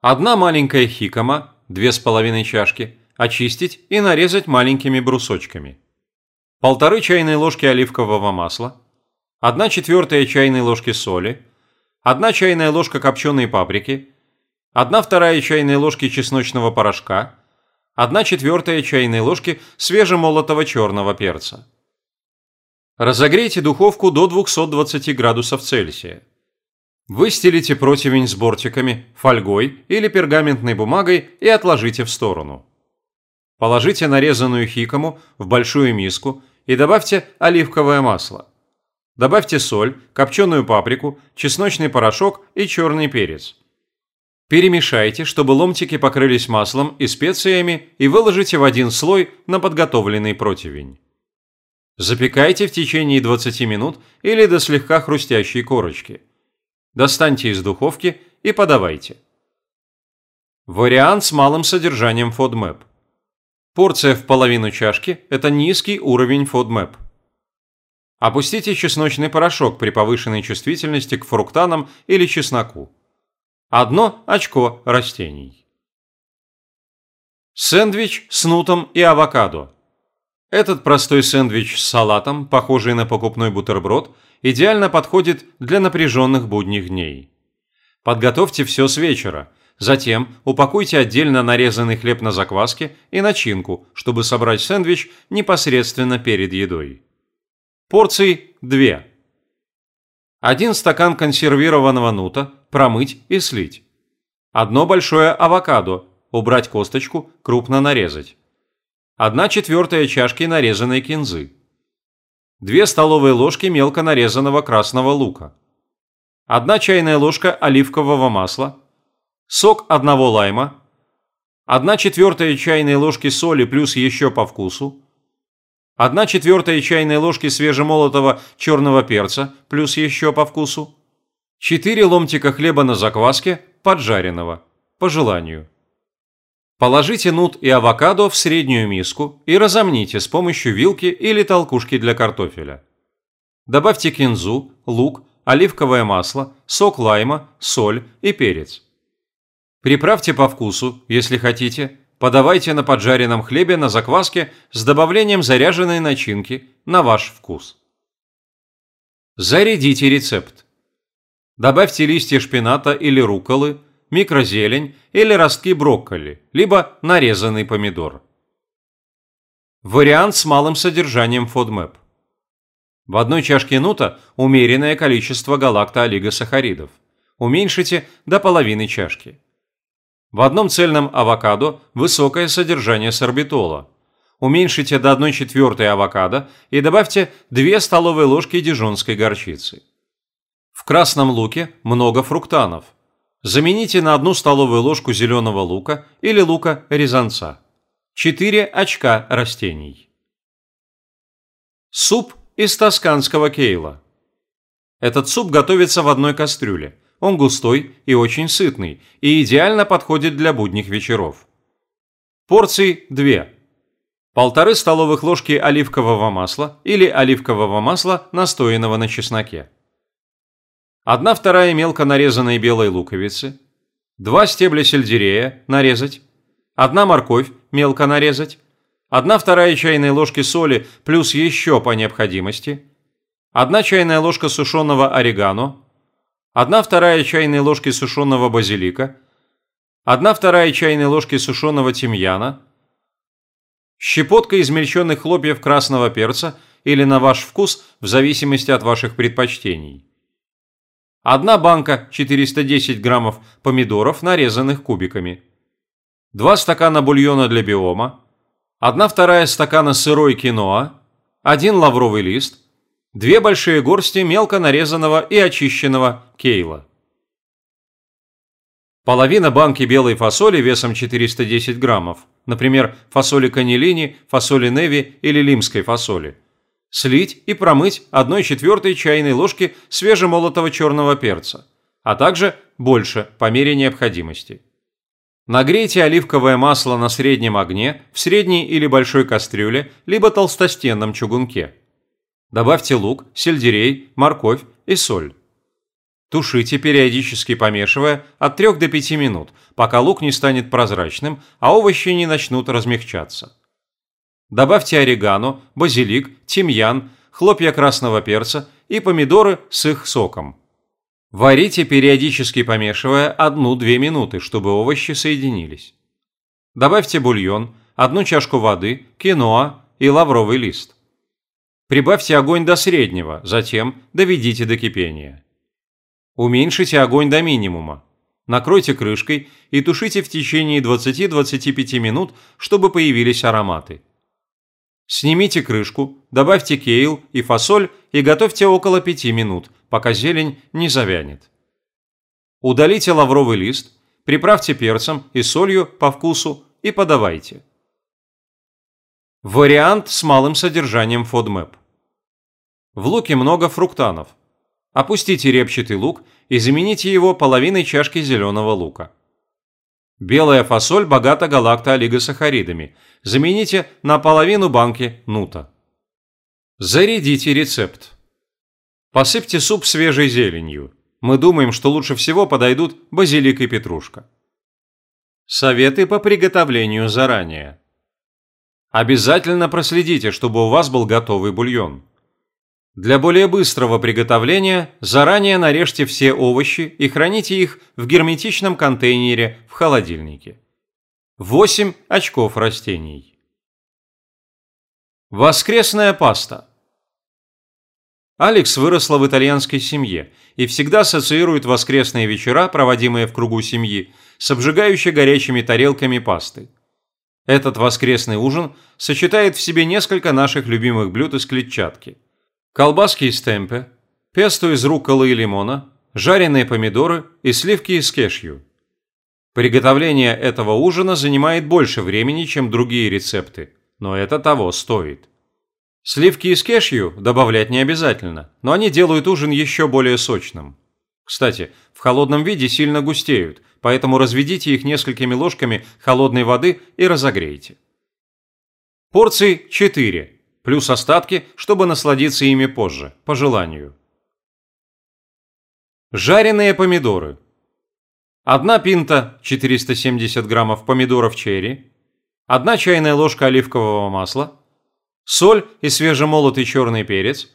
[SPEAKER 1] Одна маленькая хикома, две с половиной чашки, очистить и нарезать маленькими брусочками. Полторы чайные ложки оливкового масла, одна четвертая чайной ложки соли, одна чайная ложка копченой паприки, одна вторая чайной ложки чесночного порошка – 1 четвертая чайной ложки свежемолотого черного перца. Разогрейте духовку до 220 градусов Цельсия. Выстелите противень с бортиками, фольгой или пергаментной бумагой и отложите в сторону. Положите нарезанную хикому в большую миску и добавьте оливковое масло. Добавьте соль, копченую паприку, чесночный порошок и черный перец. Перемешайте, чтобы ломтики покрылись маслом и специями и выложите в один слой на подготовленный противень. Запекайте в течение 20 минут или до слегка хрустящей корочки. Достаньте из духовки и подавайте. Вариант с малым содержанием FODMAP. Порция в половину чашки – это низкий уровень FODMAP. Опустите чесночный порошок при повышенной чувствительности к фруктанам или чесноку. Одно очко растений. Сэндвич с нутом и авокадо. Этот простой сэндвич с салатом, похожий на покупной бутерброд, идеально подходит для напряженных будних дней. Подготовьте все с вечера. Затем упакуйте отдельно нарезанный хлеб на закваске и начинку, чтобы собрать сэндвич непосредственно перед едой. Порций 2. Один стакан консервированного нута промыть и слить. Одно большое авокадо, убрать косточку, крупно нарезать. Одна четвертая чашки нарезанной кинзы. Две столовые ложки мелко нарезанного красного лука. Одна чайная ложка оливкового масла. Сок одного лайма. Одна четвертая чайной ложки соли плюс еще по вкусу. 1 четвертая чайной ложки свежемолотого черного перца, плюс еще по вкусу. 4 ломтика хлеба на закваске, поджаренного, по желанию. Положите нут и авокадо в среднюю миску и разомните с помощью вилки или толкушки для картофеля. Добавьте кинзу, лук, оливковое масло, сок лайма, соль и перец. Приправьте по вкусу, если хотите, подавайте на поджаренном хлебе на закваске с добавлением заряженной начинки на ваш вкус. Зарядите рецепт. Добавьте листья шпината или рукколы, микрозелень или ростки брокколи, либо нарезанный помидор. Вариант с малым содержанием FODMAP. В одной чашке нута умеренное количество галакто-олигосахаридов. Уменьшите до половины чашки. В одном цельном авокадо высокое содержание сорбитола. Уменьшите до 1 четвертой авокадо и добавьте 2 столовые ложки дижонской горчицы. В красном луке много фруктанов. Замените на 1 столовую ложку зеленого лука или лука резанца. 4 очка растений. Суп из тосканского кейла. Этот суп готовится в одной кастрюле – он густой и очень сытный, и идеально подходит для будних вечеров. Порций 2. Полторы столовых ложки оливкового масла или оливкового масла, настоянного на чесноке. Одна вторая мелко нарезанной белой луковицы. Два стебля сельдерея нарезать. Одна морковь мелко нарезать. Одна вторая чайной ложки соли плюс еще по необходимости. Одна чайная ложка сушеного орегано 1 вторая чайной ложки сушеного базилика, 1 вторая чайной ложки сушеного тимьяна, щепотка измельченных хлопьев красного перца или на ваш вкус в зависимости от ваших предпочтений. Одна банка 410 граммов помидоров, нарезанных кубиками. 2 стакана бульона для биома. 1 вторая стакана сырой киноа. один лавровый лист, две большие горсти мелко нарезанного и очищенного кейла. Половина банки белой фасоли весом 410 граммов, например, фасоли каннелини, фасоли неви или лимской фасоли. Слить и промыть 1 четвертой чайной ложки свежемолотого черного перца, а также больше по мере необходимости. Нагрейте оливковое масло на среднем огне в средней или большой кастрюле, либо толстостенном чугунке. Добавьте лук, сельдерей, морковь и соль. Тушите, периодически помешивая, от 3 до 5 минут, пока лук не станет прозрачным, а овощи не начнут размягчаться. Добавьте орегано, базилик, тимьян, хлопья красного перца и помидоры с их соком. Варите, периодически помешивая 1-2 минуты, чтобы овощи соединились. Добавьте бульон, одну чашку воды, киноа и лавровый лист. Прибавьте огонь до среднего, затем доведите до кипения. Уменьшите огонь до минимума. Накройте крышкой и тушите в течение 20-25 минут, чтобы появились ароматы. Снимите крышку, добавьте кейл и фасоль и готовьте около 5 минут, пока зелень не завянет. Удалите лавровый лист, приправьте перцем и солью по вкусу и подавайте. Вариант с малым содержанием FODMAP. В луке много фруктанов. Опустите репчатый лук и замените его половиной чашки зеленого лука. Белая фасоль богата галактоолигосахаридами. Замените на половину банки нута. Зарядите рецепт. Посыпьте суп свежей зеленью. Мы думаем, что лучше всего подойдут базилик и петрушка. Советы по приготовлению заранее. Обязательно проследите, чтобы у вас был готовый бульон. Для более быстрого приготовления заранее нарежьте все овощи и храните их в герметичном контейнере в холодильнике. 8 очков растений. Воскресная паста. Алекс выросла в итальянской семье и всегда ассоциирует воскресные вечера, проводимые в кругу семьи, с обжигающей горячими тарелками пасты. Этот воскресный ужин сочетает в себе несколько наших любимых блюд из клетчатки – колбаски из темпе, песто из рукколы и лимона, жареные помидоры и сливки из кешью. Приготовление этого ужина занимает больше времени, чем другие рецепты, но это того стоит. Сливки из кешью добавлять не обязательно, но они делают ужин еще более сочным. Кстати, в холодном виде сильно густеют, поэтому разведите их несколькими ложками холодной воды и разогрейте. Порций 4 плюс остатки, чтобы насладиться ими позже, по желанию. Жареные помидоры. Одна пинта 470 граммов помидоров черри, одна чайная ложка оливкового масла, соль и свежемолотый черный перец,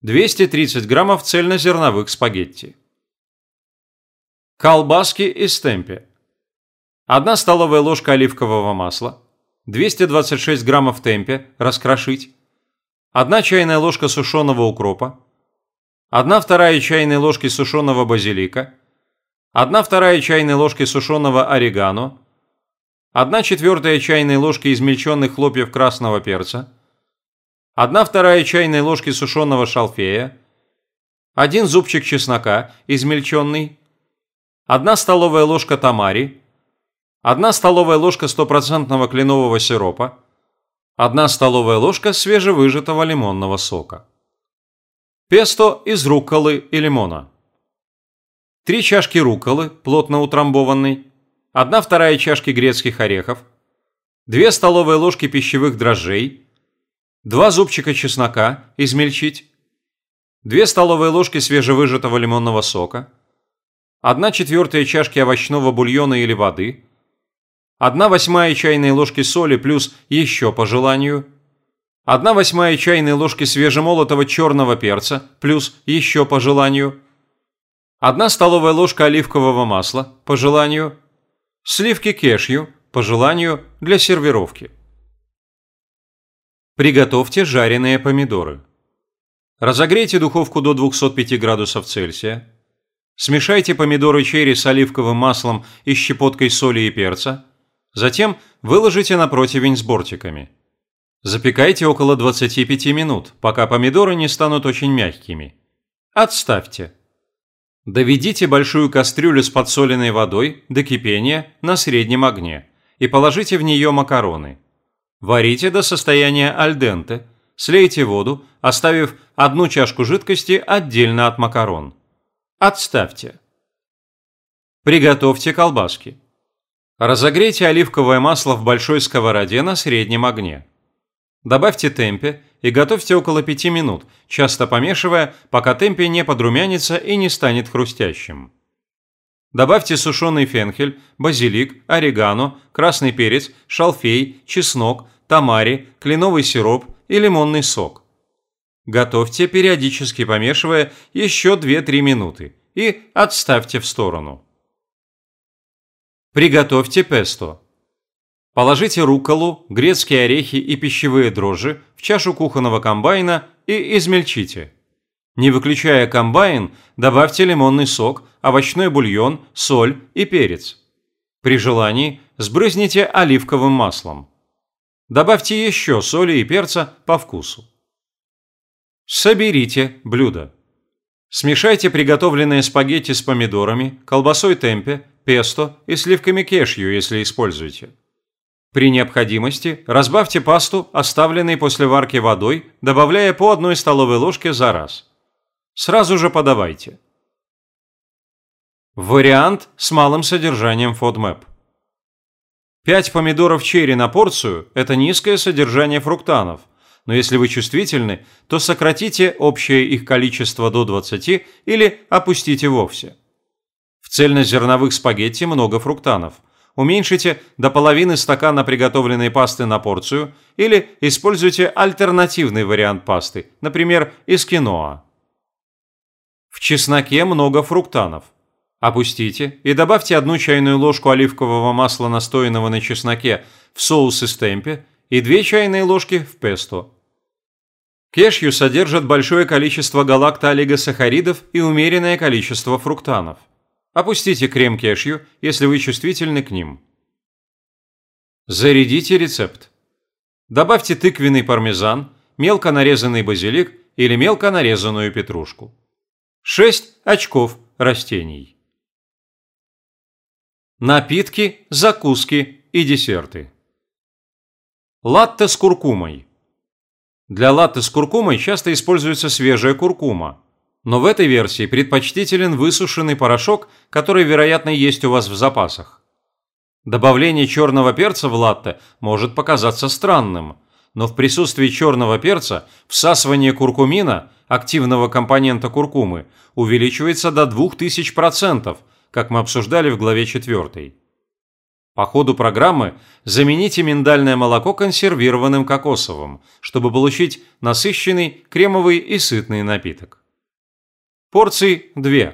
[SPEAKER 1] 230 граммов цельнозерновых спагетти. Колбаски из темпе. Одна столовая ложка оливкового масла, 226 граммов темпе, раскрошить, 1 чайная ложка сушеного укропа, 1 вторая чайной ложки сушеного базилика, 1 вторая чайной ложки сушеного орегано, 1 четвертая чайной ложки измельченных хлопьев красного перца, 1 вторая чайной ложки сушеного шалфея, 1 зубчик чеснока, измельченный, 1 столовая ложка тамари, 1 столовая ложка стопроцентного кленового сиропа, 1 столовая ложка свежевыжатого лимонного сока. Песто из рукколы и лимона. 3 чашки рукколы, плотно утрамбованной, 1 вторая чашки грецких орехов, 2 столовые ложки пищевых дрожжей, 2 зубчика чеснока, измельчить, 2 столовые ложки свежевыжатого лимонного сока, 1 четвертая чашки овощного бульона или воды – 1 восьмая чайной ложки соли плюс еще по желанию, 1 восьмая чайной ложки свежемолотого черного перца плюс еще по желанию, 1 столовая ложка оливкового масла по желанию, сливки кешью по желанию для сервировки. Приготовьте жареные помидоры. Разогрейте духовку до 205 градусов Цельсия. Смешайте помидоры черри с оливковым маслом и щепоткой соли и перца. Затем выложите на противень с бортиками. Запекайте около 25 минут, пока помидоры не станут очень мягкими. Отставьте. Доведите большую кастрюлю с подсоленной водой до кипения на среднем огне и положите в нее макароны. Варите до состояния альденте, слейте воду, оставив одну чашку жидкости отдельно от макарон. Отставьте. Приготовьте колбаски. Разогрейте оливковое масло в большой сковороде на среднем огне. Добавьте темпе и готовьте около 5 минут, часто помешивая, пока темпе не подрумянится и не станет хрустящим. Добавьте сушеный фенхель, базилик, орегано, красный перец, шалфей, чеснок, тамари, кленовый сироп и лимонный сок. Готовьте, периодически помешивая, еще 2-3 минуты и отставьте в сторону. Приготовьте песто. Положите рукколу, грецкие орехи и пищевые дрожжи в чашу кухонного комбайна и измельчите. Не выключая комбайн, добавьте лимонный сок, овощной бульон, соль и перец. При желании сбрызните оливковым маслом. Добавьте еще соли и перца по вкусу. Соберите блюдо. Смешайте приготовленные спагетти с помидорами, колбасой темпе, песто и сливками кешью, если используете. При необходимости разбавьте пасту, оставленной после варки водой, добавляя по одной столовой ложке за раз. Сразу же подавайте. Вариант с малым содержанием FODMAP. 5 помидоров черри на порцию – это низкое содержание фруктанов, но если вы чувствительны, то сократите общее их количество до 20 или опустите вовсе. В цельнозерновых спагетти много фруктанов – уменьшите до половины стакана приготовленной пасты на порцию или используйте альтернативный вариант пасты, например, из киноа. В чесноке много фруктанов. Опустите и добавьте одну чайную ложку оливкового масла, настоянного на чесноке, в соус из темпе и две чайные ложки в песто. Кешью содержат большое количество галакто-олигосахаридов и умеренное количество фруктанов. Опустите крем кешью, если вы чувствительны к ним. Зарядите рецепт. Добавьте тыквенный пармезан, мелко нарезанный базилик или мелко нарезанную петрушку. 6 очков растений. Напитки, закуски и десерты. Латте с куркумой. Для латте с куркумой часто используется свежая куркума, но в этой версии предпочтителен высушенный порошок, который, вероятно, есть у вас в запасах. Добавление черного перца в латте может показаться странным, но в присутствии черного перца всасывание куркумина, активного компонента куркумы, увеличивается до 2000%, как мы обсуждали в главе 4. По ходу программы замените миндальное молоко консервированным кокосовым, чтобы получить насыщенный, кремовый и сытный напиток. Порций 2.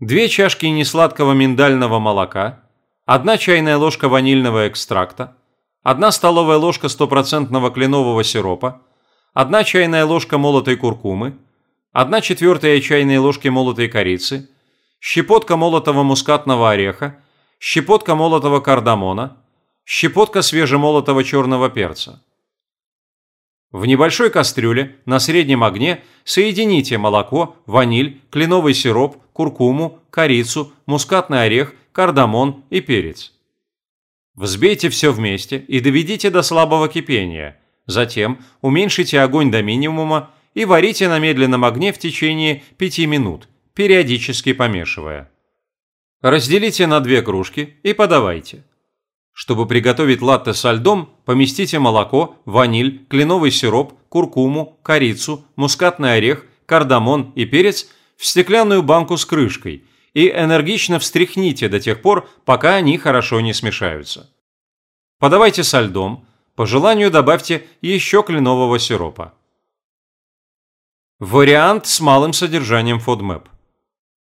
[SPEAKER 1] Две чашки несладкого миндального молока, одна чайная ложка ванильного экстракта, одна столовая ложка стопроцентного кленового сиропа, одна чайная ложка молотой куркумы, одна четвертая чайной ложки молотой корицы, щепотка молотого мускатного ореха, щепотка молотого кардамона, щепотка свежемолотого черного перца. В небольшой кастрюле на среднем огне соедините молоко, ваниль, кленовый сироп, куркуму, корицу, мускатный орех, кардамон и перец. Взбейте все вместе и доведите до слабого кипения. Затем уменьшите огонь до минимума и варите на медленном огне в течение 5 минут, периодически помешивая. Разделите на две кружки и подавайте. Чтобы приготовить латте со льдом, поместите молоко, ваниль, кленовый сироп, куркуму, корицу, мускатный орех, кардамон и перец в стеклянную банку с крышкой и энергично встряхните до тех пор, пока они хорошо не смешаются. Подавайте со льдом, по желанию добавьте еще кленового сиропа. Вариант с малым содержанием FODMAP.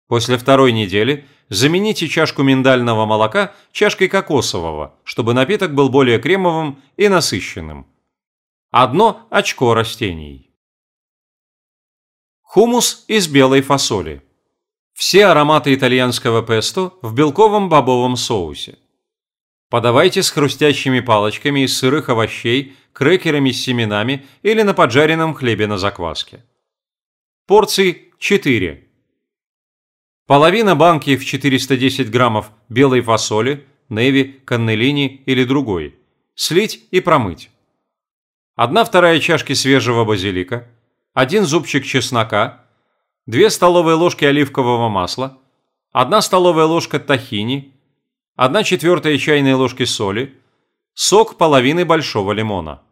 [SPEAKER 1] После второй недели замените чашку миндального молока чашкой кокосового, чтобы напиток был более кремовым и насыщенным. Одно очко растений. Хумус из белой фасоли. Все ароматы итальянского песто в белковом бобовом соусе. Подавайте с хрустящими палочками из сырых овощей, крекерами с семенами или на поджаренном хлебе на закваске. Порций 4. Половина банки в 410 граммов белой фасоли, неви, каннелини или другой. Слить и промыть. Одна вторая чашки свежего базилика, один зубчик чеснока, 2 столовые ложки оливкового масла, 1 столовая ложка тахини, 1 четвертая чайной ложки соли, сок половины большого лимона.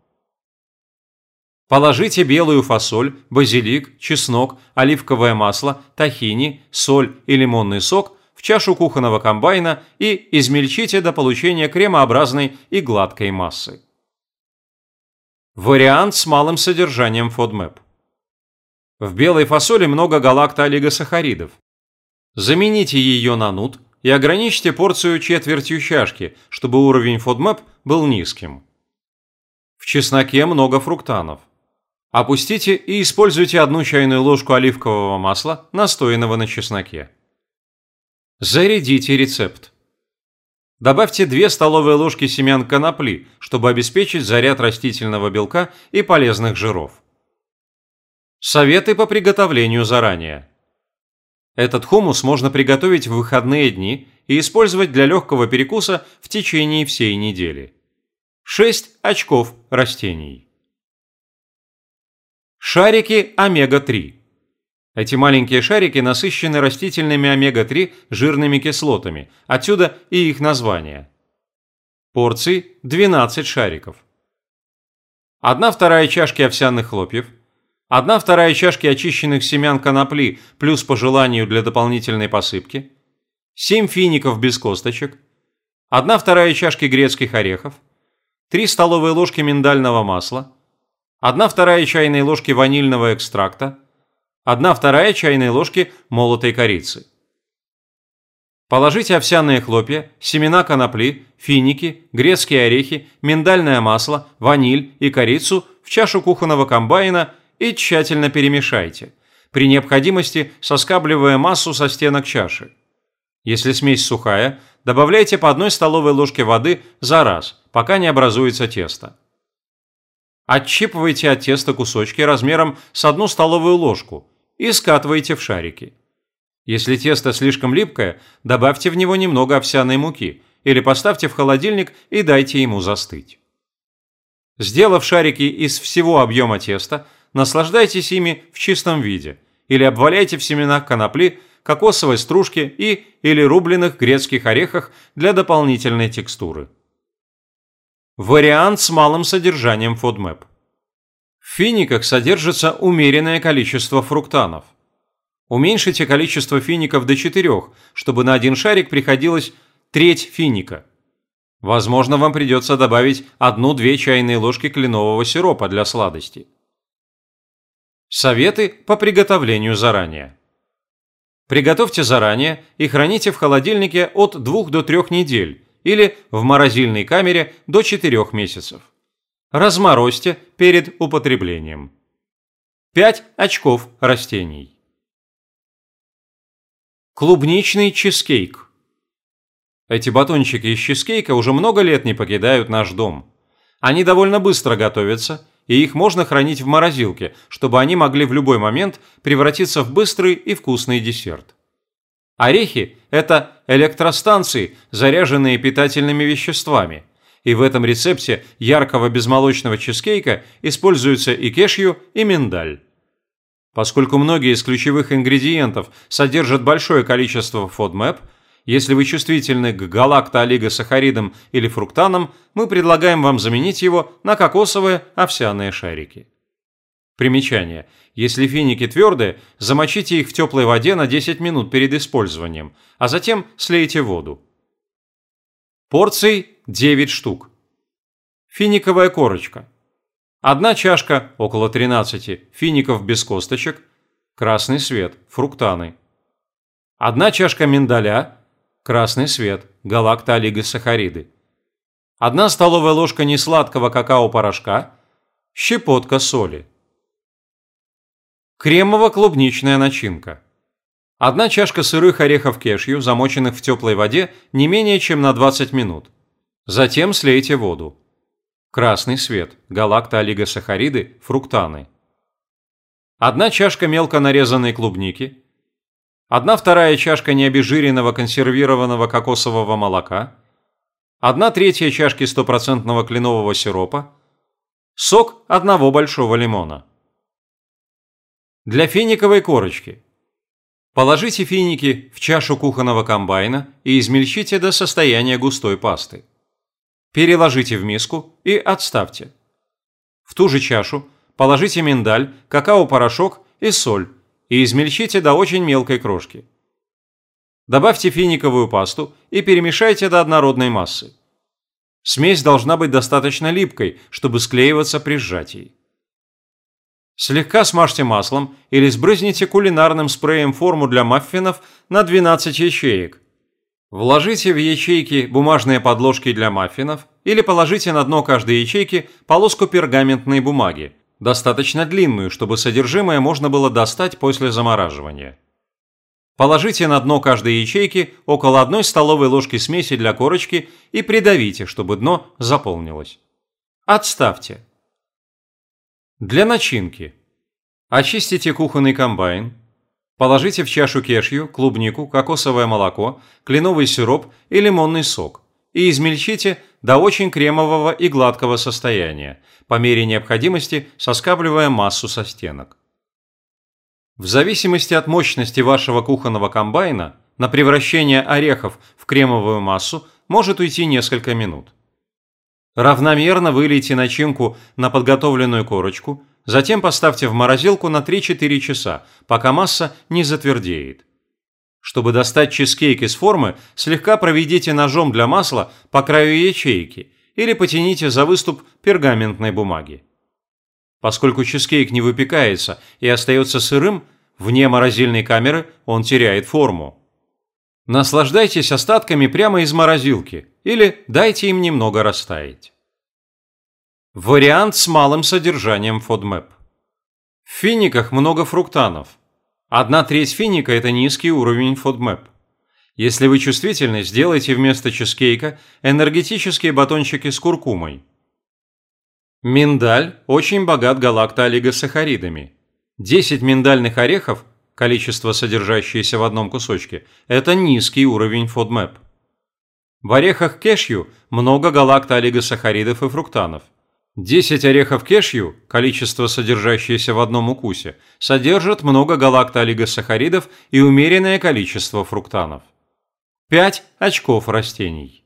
[SPEAKER 1] Положите белую фасоль, базилик, чеснок, оливковое масло, тахини, соль и лимонный сок в чашу кухонного комбайна и измельчите до получения кремообразной и гладкой массы. Вариант с малым содержанием FODMAP. В белой фасоли много галакто-олигосахаридов. Замените ее на нут и ограничьте порцию четвертью чашки, чтобы уровень FODMAP был низким. В чесноке много фруктанов. Опустите и используйте одну чайную ложку оливкового масла, настоянного на чесноке. Зарядите рецепт. Добавьте 2 столовые ложки семян конопли, чтобы обеспечить заряд растительного белка и полезных жиров. Советы по приготовлению заранее. Этот хумус можно приготовить в выходные дни и использовать для легкого перекуса в течение всей недели. 6 очков растений. Шарики омега-3. Эти маленькие шарики насыщены растительными омега-3 жирными кислотами, отсюда и их название. Порции 12 шариков. 1 вторая чашки овсяных хлопьев, 1 вторая чашки очищенных семян конопли плюс по желанию для дополнительной посыпки, 7 фиников без косточек, 1 вторая чашки грецких орехов, 3 столовые ложки миндального масла, 1 вторая чайной ложки ванильного экстракта, 1 вторая чайной ложки молотой корицы. Положите овсяные хлопья, семена конопли, финики, грецкие орехи, миндальное масло, ваниль и корицу в чашу кухонного комбайна и тщательно перемешайте, при необходимости соскабливая массу со стенок чаши. Если смесь сухая, добавляйте по одной столовой ложке воды за раз, пока не образуется тесто. Отщипывайте от теста кусочки размером с одну столовую ложку и скатывайте в шарики. Если тесто слишком липкое, добавьте в него немного овсяной муки или поставьте в холодильник и дайте ему застыть. Сделав шарики из всего объема теста, наслаждайтесь ими в чистом виде или обваляйте в семенах конопли, кокосовой стружке и или рубленых грецких орехах для дополнительной текстуры. Вариант с малым содержанием FODMAP. В финиках содержится умеренное количество фруктанов. Уменьшите количество фиников до 4, чтобы на один шарик приходилось треть финика. Возможно, вам придется добавить 1-2 чайные ложки кленового сиропа для сладости. Советы по приготовлению заранее. Приготовьте заранее и храните в холодильнике от 2 до 3 недель или в морозильной камере до 4 месяцев. Разморозьте перед употреблением. 5 очков растений. Клубничный чизкейк. Эти батончики из чизкейка уже много лет не покидают наш дом. Они довольно быстро готовятся, и их можно хранить в морозилке, чтобы они могли в любой момент превратиться в быстрый и вкусный десерт. Орехи – это электростанции, заряженные питательными веществами. И в этом рецепте яркого безмолочного чизкейка используются и кешью, и миндаль. Поскольку многие из ключевых ингредиентов содержат большое количество FODMAP, если вы чувствительны к галакто-олигосахаридам или фруктанам, мы предлагаем вам заменить его на кокосовые овсяные шарики. Примечание. Если финики твердые, замочите их в теплой воде на 10 минут перед использованием, а затем слейте воду. Порций 9 штук. Финиковая корочка. Одна чашка, около 13, фиников без косточек, красный свет, фруктаны. Одна чашка миндаля, красный свет, галакто-олигосахариды. Одна столовая ложка несладкого какао-порошка, щепотка соли. Кремово-клубничная начинка. Одна чашка сырых орехов кешью, замоченных в теплой воде не менее чем на 20 минут. Затем слейте воду. Красный свет, галакто-олигосахариды, фруктаны. Одна чашка мелко нарезанной клубники. Одна вторая чашка необезжиренного консервированного кокосового молока. Одна третья чашки стопроцентного кленового сиропа. Сок одного большого лимона. Для финиковой корочки. Положите финики в чашу кухонного комбайна и измельчите до состояния густой пасты переложите в миску и отставьте. В ту же чашу положите миндаль, какао-порошок и соль и измельчите до очень мелкой крошки. Добавьте финиковую пасту и перемешайте до однородной массы. Смесь должна быть достаточно липкой, чтобы склеиваться при сжатии. Слегка смажьте маслом или сбрызните кулинарным спреем форму для маффинов на 12 ячеек – Вложите в ячейки бумажные подложки для маффинов или положите на дно каждой ячейки полоску пергаментной бумаги, достаточно длинную, чтобы содержимое можно было достать после замораживания. Положите на дно каждой ячейки около одной столовой ложки смеси для корочки и придавите, чтобы дно заполнилось. Отставьте. Для начинки. Очистите кухонный комбайн, Положите в чашу кешью, клубнику, кокосовое молоко, кленовый сироп и лимонный сок и измельчите до очень кремового и гладкого состояния, по мере необходимости соскабливая массу со стенок. В зависимости от мощности вашего кухонного комбайна на превращение орехов в кремовую массу может уйти несколько минут. Равномерно вылейте начинку на подготовленную корочку – Затем поставьте в морозилку на 3-4 часа, пока масса не затвердеет. Чтобы достать чизкейк из формы, слегка проведите ножом для масла по краю ячейки или потяните за выступ пергаментной бумаги. Поскольку чизкейк не выпекается и остается сырым, вне морозильной камеры он теряет форму. Наслаждайтесь остатками прямо из морозилки или дайте им немного растаять. Вариант с малым содержанием FODMAP. В финиках много фруктанов. Одна треть финика – это низкий уровень FODMAP. Если вы чувствительны, сделайте вместо чизкейка энергетические батончики с куркумой. Миндаль очень богат галактоолигосахаридами. 10 миндальных орехов, количество содержащееся в одном кусочке, это низкий уровень FODMAP. В орехах кешью много галактоолигосахаридов и фруктанов – 10 орехов кешью, количество содержащееся в одном укусе, содержат много галактоолигосахаридов и умеренное количество фруктанов. 5 очков растений.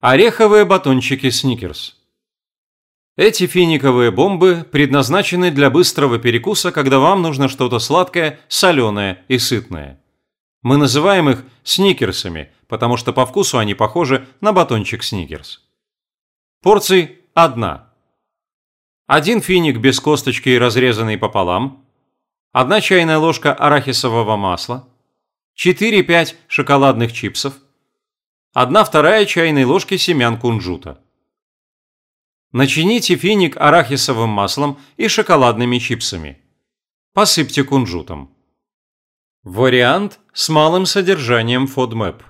[SPEAKER 1] Ореховые батончики Сникерс. Эти финиковые бомбы предназначены для быстрого перекуса, когда вам нужно что-то сладкое, соленое и сытное. Мы называем их сникерсами, потому что по вкусу они похожи на батончик Сникерс. Порций – одна. Один финик без косточки, разрезанный пополам. Одна чайная ложка арахисового масла. 4-5 шоколадных чипсов. Одна вторая чайной ложки семян кунжута. Начините финик арахисовым маслом и шоколадными чипсами. Посыпьте кунжутом. Вариант с малым содержанием FODMAP.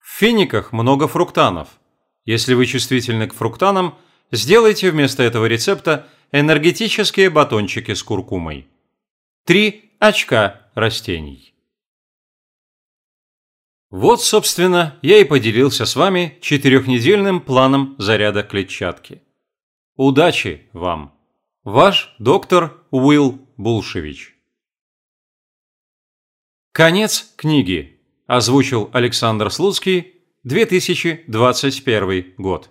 [SPEAKER 1] В финиках много фруктанов – если вы чувствительны к фруктанам, сделайте вместо этого рецепта энергетические батончики с куркумой. Три очка растений. Вот, собственно, я и поделился с вами четырехнедельным планом заряда клетчатки. Удачи вам! Ваш доктор Уилл Булшевич. Конец книги. Озвучил Александр Слуцкий 2021 год.